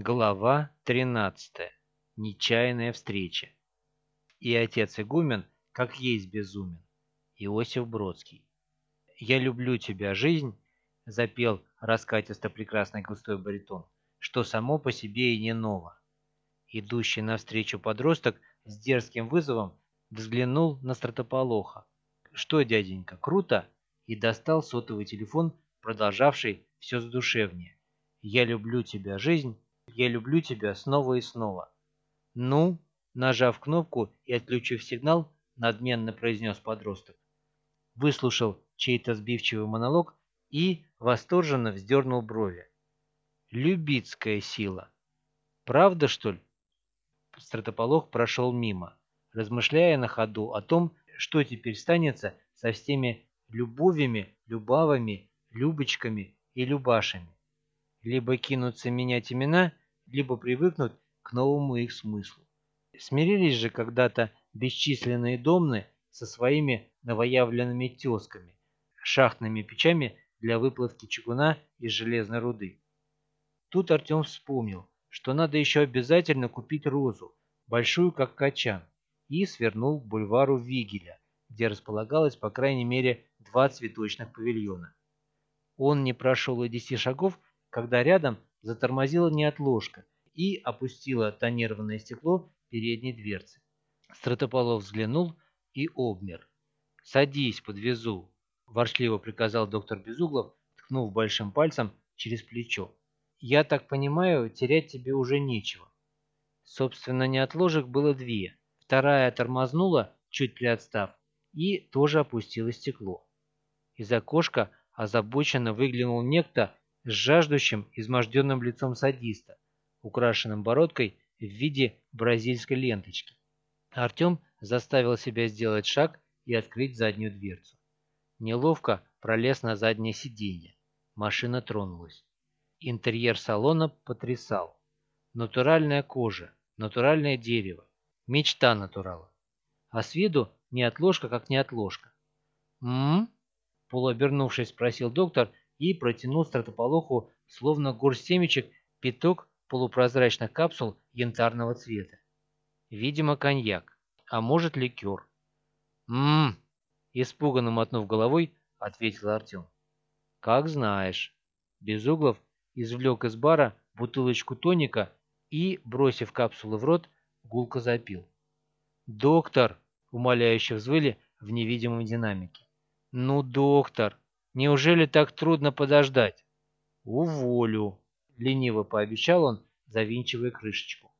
Глава 13. Нечаянная встреча. И отец игумен, как есть безумен. Иосиф Бродский. «Я люблю тебя, жизнь», — запел раскатисто прекрасный густой баритон, что само по себе и не ново. Идущий навстречу подросток с дерзким вызовом взглянул на стратополоха. «Что, дяденька, круто?» и достал сотовый телефон, продолжавший все задушевнее. «Я люблю тебя, жизнь», я люблю тебя снова и снова. Ну, нажав кнопку и отключив сигнал, надменно произнес подросток. Выслушал чей-то сбивчивый монолог и восторженно вздернул брови. Любицкая сила. Правда, что ли? Стратополох прошел мимо, размышляя на ходу о том, что теперь станется со всеми любовями, любавами, любочками и любашами. Либо кинутся менять имена, либо привыкнуть к новому их смыслу. Смирились же когда-то бесчисленные домны со своими новоявленными тесками, шахтными печами для выплавки чугуна из железной руды. Тут Артем вспомнил, что надо еще обязательно купить розу, большую как качан, и свернул к бульвару Вигеля, где располагалось по крайней мере два цветочных павильона. Он не прошел и десяти шагов, когда рядом затормозила неотложка и опустила тонированное стекло передней дверцы. Стратополов взглянул и обмер. «Садись, подвезу», – воршливо приказал доктор Безуглов, ткнув большим пальцем через плечо. «Я так понимаю, терять тебе уже нечего». Собственно, неотложек было две. Вторая тормознула, чуть приотстав, и тоже опустила стекло. Из окошка озабоченно выглянул некто с жаждущим, изможденным лицом садиста, украшенным бородкой в виде бразильской ленточки. Артем заставил себя сделать шаг и открыть заднюю дверцу. Неловко пролез на заднее сиденье. Машина тронулась. Интерьер салона потрясал. Натуральная кожа, натуральное дерево. Мечта натурала. А с виду не отложка, как не отложка. «М-м-м?» полуобернувшись, спросил доктор и протянул стратополоху, словно горсть семечек, пяток полупрозрачных капсул янтарного цвета. Видимо, коньяк, а может ликер. «М-м-м!» испуганно мотнув головой, ответил Артем. «Как знаешь». Безуглов извлек из бара бутылочку тоника и, бросив капсулы в рот, гулко запил. «Доктор!» — умоляюще взвыли в невидимом динамике. «Ну, доктор!» Неужели так трудно подождать? Уволю, лениво пообещал он, завинчивая крышечку.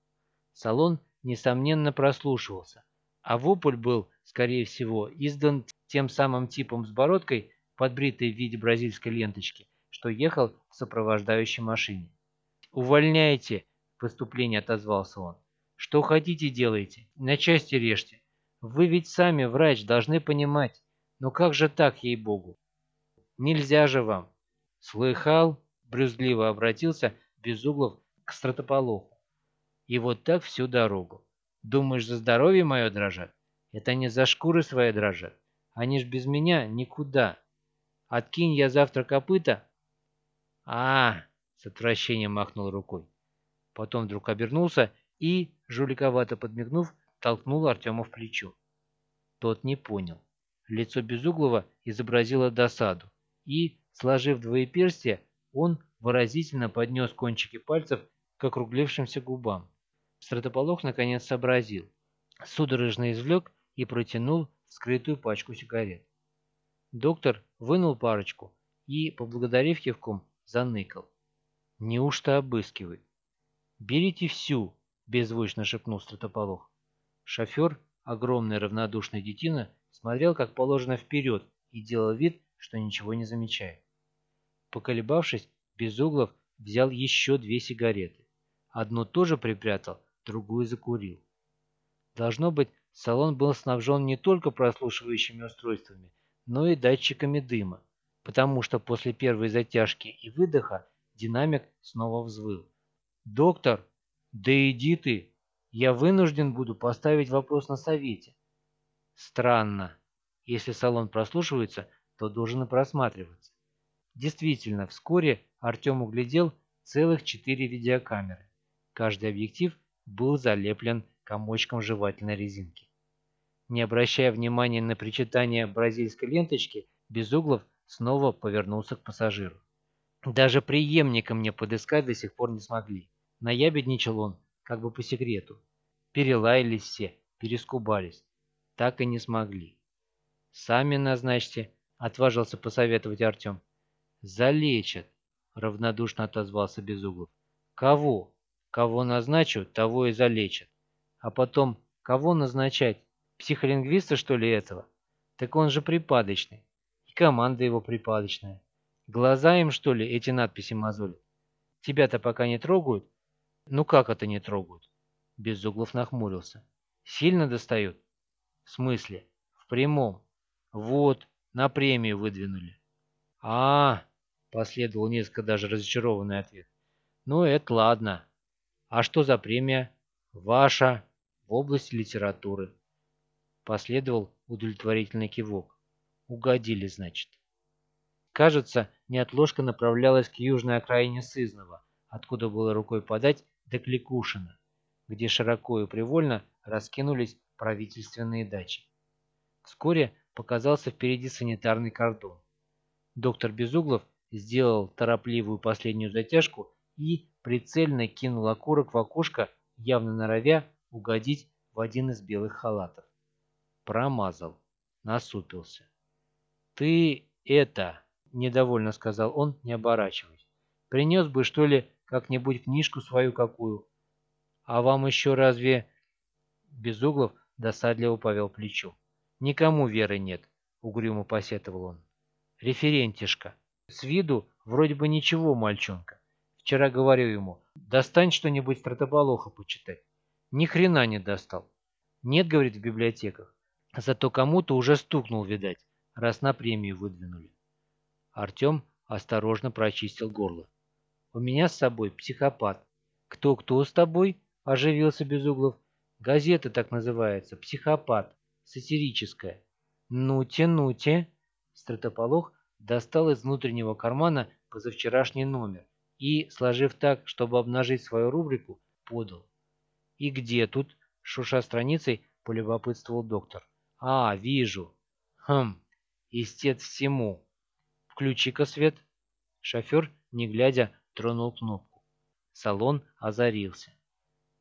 Салон, несомненно, прослушивался, а вопль был, скорее всего, издан тем самым типом с бородкой, подбритой в виде бразильской ленточки, что ехал в сопровождающей машине. «Увольняйте!» — в выступлении отозвался он. «Что хотите делайте, на части режьте. Вы ведь сами, врач, должны понимать. Но как же так, ей-богу? Нельзя же вам. Слыхал? Брюзгливо обратился Безуглов к стратополоху. И вот так всю дорогу. Думаешь, за здоровье мое дрожат? Это не за шкуры свои дрожат. Они ж без меня никуда. Откинь я завтра копыта. А, с отвращением махнул рукой. Потом вдруг обернулся и, жуликовато подмигнув, толкнул Артема в плечо. Тот не понял. Лицо Безуглова изобразило досаду и, сложив двоеперстие, он выразительно поднес кончики пальцев к округлившимся губам. Стратополох наконец сообразил. Судорожно извлек и протянул скрытую пачку сигарет. Доктор вынул парочку и, поблагодарив кивком, заныкал. Неужто обыскивает? «Берите всю!» – беззвучно шепнул стратополох. Шофер, огромный равнодушный детина, смотрел как положено вперед и делал вид, что ничего не замечает. Поколебавшись, Безуглов взял еще две сигареты. Одну тоже припрятал, другую закурил. Должно быть, салон был снабжен не только прослушивающими устройствами, но и датчиками дыма, потому что после первой затяжки и выдоха динамик снова взвыл. «Доктор, да иди ты! Я вынужден буду поставить вопрос на совете». Странно. Если салон прослушивается, то должен и просматриваться. Действительно, вскоре Артем углядел целых четыре видеокамеры. Каждый объектив был залеплен комочком жевательной резинки. Не обращая внимания на причитание бразильской ленточки, Безуглов снова повернулся к пассажиру. Даже преемника мне подыскать до сих пор не смогли. Наябедничал он, как бы по секрету. Перелаялись все, перескубались. Так и не смогли. «Сами назначьте», — отважился посоветовать Артем. «Залечат», — равнодушно отозвался Безуглов. «Кого? Кого назначу, того и залечат. А потом, кого назначать? Психолингвиста, что ли, этого? Так он же припадочный. И команда его припадочная. Глаза им, что ли, эти надписи мозолят? Тебя-то пока не трогают? Ну как это не трогают? Безуглов нахмурился. Сильно достают? В смысле? В прямом. Вот, на премию выдвинули. а, -а, -а последовал несколько даже разочарованный ответ. Ну, это ладно. А что за премия? Ваша. В области литературы. Последовал удовлетворительный кивок. Угодили, значит. Кажется, неотложка направлялась к южной окраине Сызнова, откуда было рукой подать до Кликушина, где широко и привольно раскинулись правительственные дачи. Вскоре показался впереди санитарный кордон. Доктор Безуглов сделал торопливую последнюю затяжку и прицельно кинул окурок в окошко, явно норовя угодить в один из белых халатов. Промазал, насупился. «Ты это...» — недовольно сказал он, не оборачиваясь. «Принес бы, что ли, как-нибудь книжку свою какую. А вам еще разве...» Безуглов досадливо повел плечу. «Никому веры нет», — угрюмо посетовал он. «Референтишка. С виду вроде бы ничего, мальчонка. Вчера говорю ему, достань что-нибудь стратополоха почитать. Ни хрена не достал. Нет, говорит, в библиотеках. Зато кому-то уже стукнул, видать, раз на премию выдвинули. Артем осторожно прочистил горло. «У меня с собой психопат». «Кто-кто с тобой?» – оживился Безуглов. «Газета так называется. Психопат. Сатирическая». «Ну-те, ну-те!» Стратополох достал из внутреннего кармана позавчерашний номер и, сложив так, чтобы обнажить свою рубрику, подал. «И где тут?» – шуша страницей, полюбопытствовал доктор. «А, вижу. Хм, истец всему. «Включи-ка свет». Шофер, не глядя, тронул кнопку. Салон озарился.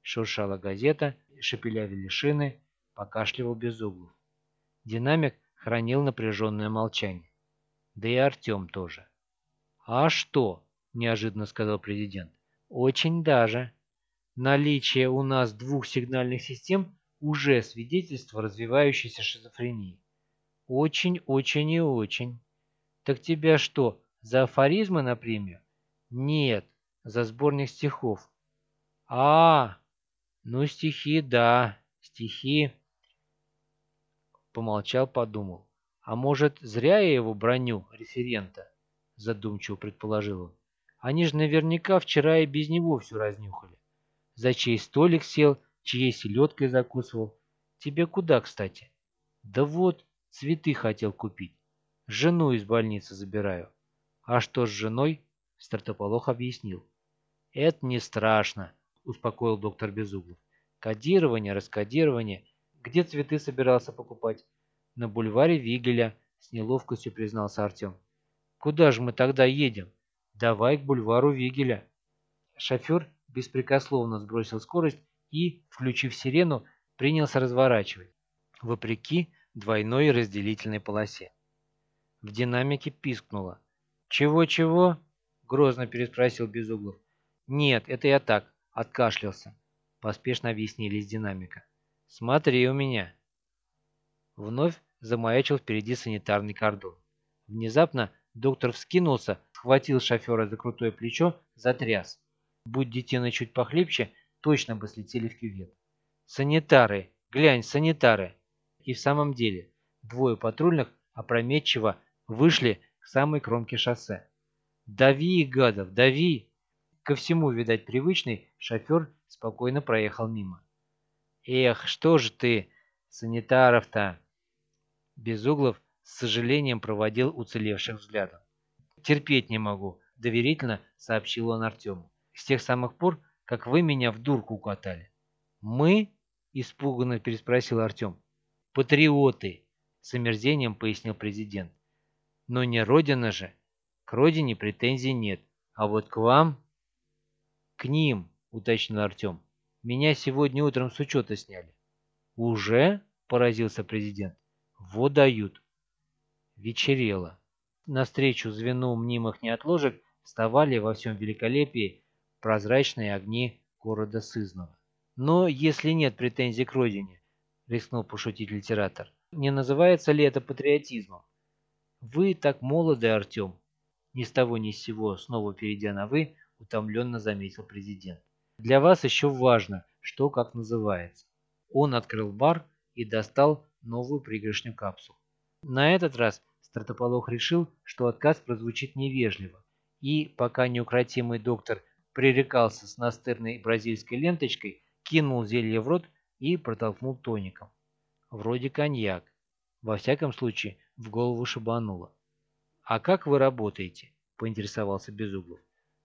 Шуршала газета, шепелявили шины, покашливал без углов. Динамик хранил напряженное молчание. Да и Артем тоже. «А что?» – неожиданно сказал президент. «Очень даже. Наличие у нас двух сигнальных систем уже свидетельство развивающейся шизофрении. Очень-очень и очень». Так тебя что, за афоризмы на премию? Нет, за сборник стихов. А, ну стихи, да, стихи. Помолчал, подумал. А может, зря я его броню, референта? Задумчиво предположил он. Они же наверняка вчера и без него все разнюхали. За чей столик сел, чьей селедкой закусывал. Тебе куда, кстати? Да вот, цветы хотел купить. Жену из больницы забираю. А что с женой? Стартополох объяснил. Это не страшно, успокоил доктор Безуглов. Кодирование, раскодирование. Где цветы собирался покупать? На бульваре Вигеля, с неловкостью признался Артем. Куда же мы тогда едем? Давай к бульвару Вигеля. Шофер беспрекословно сбросил скорость и, включив сирену, принялся разворачивать, вопреки двойной разделительной полосе. В динамике пискнуло. «Чего-чего?» — грозно переспросил Безуглов. «Нет, это я так, откашлялся», — поспешно объяснили из динамика. «Смотри у меня». Вновь замаячил впереди санитарный кордон. Внезапно доктор вскинулся, схватил шофера за крутое плечо, затряс. Будь детина чуть похлебче, точно бы слетели в кювет. «Санитары! Глянь, санитары!» И в самом деле, двое патрульных опрометчиво Вышли к самой кромке шоссе. «Дави, гадов, дави!» Ко всему, видать, привычный, шофер спокойно проехал мимо. «Эх, что же ты, санитаров-то!» Безуглов с сожалением проводил уцелевших взглядом. «Терпеть не могу», — доверительно сообщил он Артему. С тех самых пор, как вы меня в дурку укатали». «Мы?» – испуганно переспросил Артем. «Патриоты», – с омерзением пояснил президент. «Но не Родина же. К Родине претензий нет. А вот к вам...» «К ним», – уточнил Артем. «Меня сегодня утром с учета сняли». «Уже?» – поразился президент. «Вот дают». Вечерело. Навстречу звену мнимых неотложек вставали во всем великолепии прозрачные огни города Сызнова. Но если нет претензий к родине, рискнул пошутить литератор, не называется ли это патриотизмом? Вы так молоды, Артем. Ни с того ни с сего, снова перейдя на «вы», утомленно заметил президент. Для вас еще важно, что как называется. Он открыл бар и достал новую пригоршню капсул. На этот раз Стратополох решил, что отказ прозвучит невежливо, и, пока неукротимый доктор пререкался с настырной бразильской ленточкой, кинул зелье в рот и протолкнул тоником. Вроде коньяк. Во всяком случае, в голову шибануло. «А как вы работаете?» – поинтересовался Безуглов.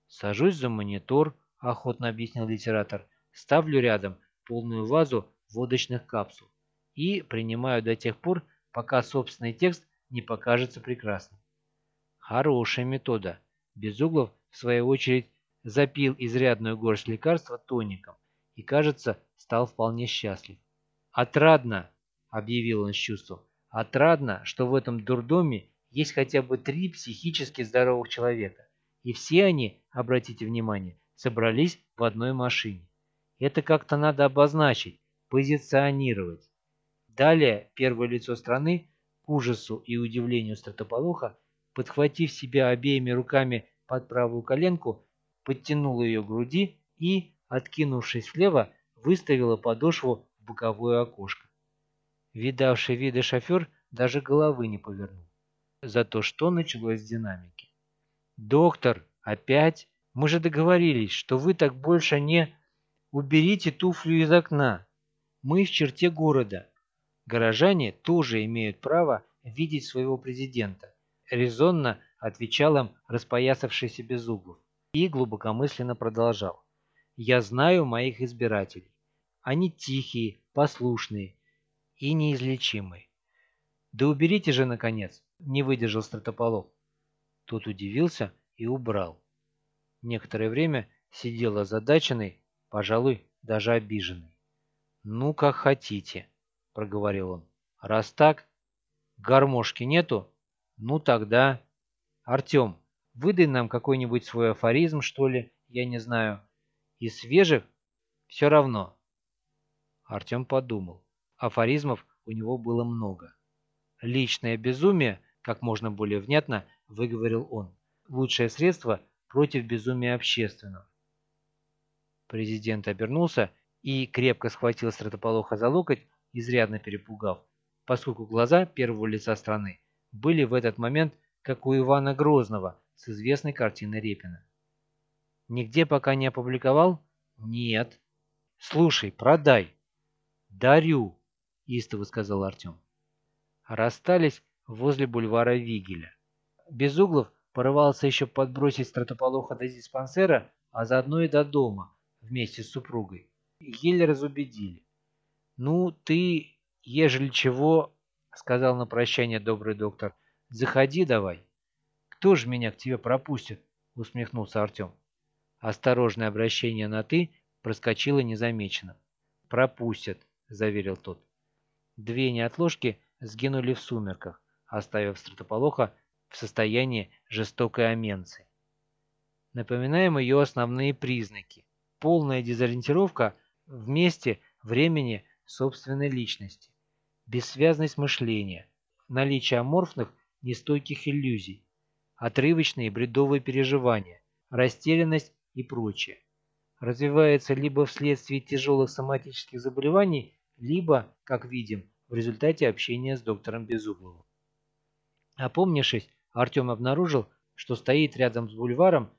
«Сажусь за монитор», – охотно объяснил литератор. «Ставлю рядом полную вазу водочных капсул и принимаю до тех пор, пока собственный текст не покажется прекрасным». Хорошая метода. Безуглов, в свою очередь, запил изрядную горсть лекарства тоником и, кажется, стал вполне счастлив. «Отрадно!» – объявил он с чувством. «Отрадно, что в этом дурдоме есть хотя бы три психически здоровых человека, и все они, обратите внимание, собрались в одной машине. Это как-то надо обозначить, позиционировать. Далее первое лицо страны, к ужасу и удивлению стратополоха, подхватив себя обеими руками под правую коленку, подтянула ее к груди и, откинувшись влево, выставила подошву в боковое окошко. Видавший виды шофер даже головы не повернул. Зато что началось с динамики? «Доктор, опять? Мы же договорились, что вы так больше не... Уберите туфлю из окна. Мы в черте города. Горожане тоже имеют право видеть своего президента», резонно отвечал им распоясавшийся Безуглов и глубокомысленно продолжал. «Я знаю моих избирателей. Они тихие, послушные и неизлечимые. Да уберите же, наконец, не выдержал Стратополов. Тот удивился и убрал. Некоторое время сидел озадаченный, пожалуй, даже обиженный. «Ну, как хотите», — проговорил он. «Раз так, гармошки нету, ну тогда...» «Артем, Выдай нам какой-нибудь свой афоризм, что ли, я не знаю. Из свежих все равно. Артем подумал. Афоризмов у него было много. Личное безумие, как можно более внятно, выговорил он. Лучшее средство против безумия общественного. Президент обернулся и крепко схватил Стратополоха за локоть, изрядно перепугав, поскольку глаза первого лица страны были в этот момент, как у Ивана Грозного, с известной картины Репина. Нигде пока не опубликовал? Нет. Слушай, продай. Дарю, истово сказал Артем. Расстались возле бульвара Вигеля. Безуглов порывался еще подбросить стратополоха до диспансера, а заодно и до дома вместе с супругой. Еле разубедили. «Ну, ты, ежели чего, — сказал на прощание добрый доктор, — заходи давай». «Кто же меня к тебе пропустит?» — усмехнулся Артем. Осторожное обращение на «ты» проскочило незамеченным. «Пропустят», — заверил тот. Две неотложки сгинули в сумерках, оставив стратополоха в состоянии жестокой оменции. Напоминаем ее основные признаки. Полная дезориентировка в месте, времени, собственной личности. Бессвязность мышления. Наличие аморфных, нестойких иллюзий отрывочные бредовые переживания, растерянность и прочее. Развивается либо вследствие тяжелых соматических заболеваний, либо, как видим, в результате общения с доктором Безугловым. Опомнившись, Артем обнаружил, что стоит рядом с бульваром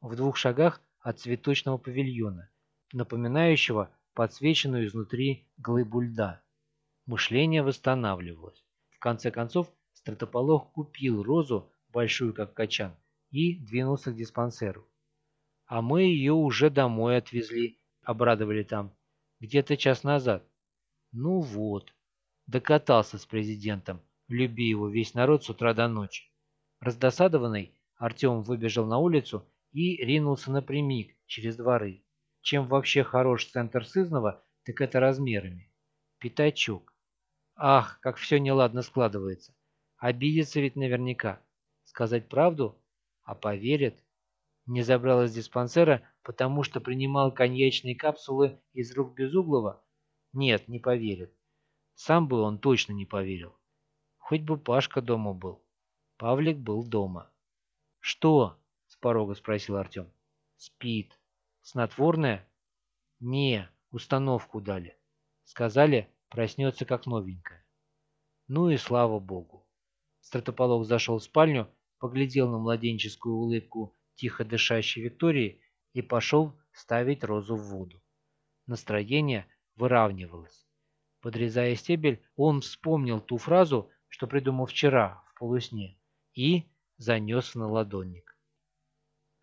в двух шагах от цветочного павильона, напоминающего подсвеченную изнутри глыбу льда. Мышление восстанавливалось. В конце концов, стратополох купил розу большую как качан, и двинулся к диспансеру. А мы ее уже домой отвезли, обрадовали там. Где-то час назад. Ну вот. Докатался с президентом. Люби его весь народ с утра до ночи. Раздосадованный, Артем выбежал на улицу и ринулся напрямик через дворы. Чем вообще хорош центр Сызнова, так это размерами. Пятачок. Ах, как все неладно складывается. Обидится ведь наверняка. Сказать правду? А поверит? Не забрал из диспансера, потому что принимал коньячные капсулы из рук Безуглова? Нет, не поверит. Сам бы он точно не поверил. Хоть бы Пашка дома был. Павлик был дома. «Что?» — с порога спросил Артем. «Спит. Снотворное?» «Не, установку дали. Сказали, проснется как новенькая». Ну и слава богу. Стратополог зашел в спальню, поглядел на младенческую улыбку тихо дышащей Виктории и пошел ставить розу в воду. Настроение выравнивалось. Подрезая стебель, он вспомнил ту фразу, что придумал вчера в полусне, и занес на ладонник.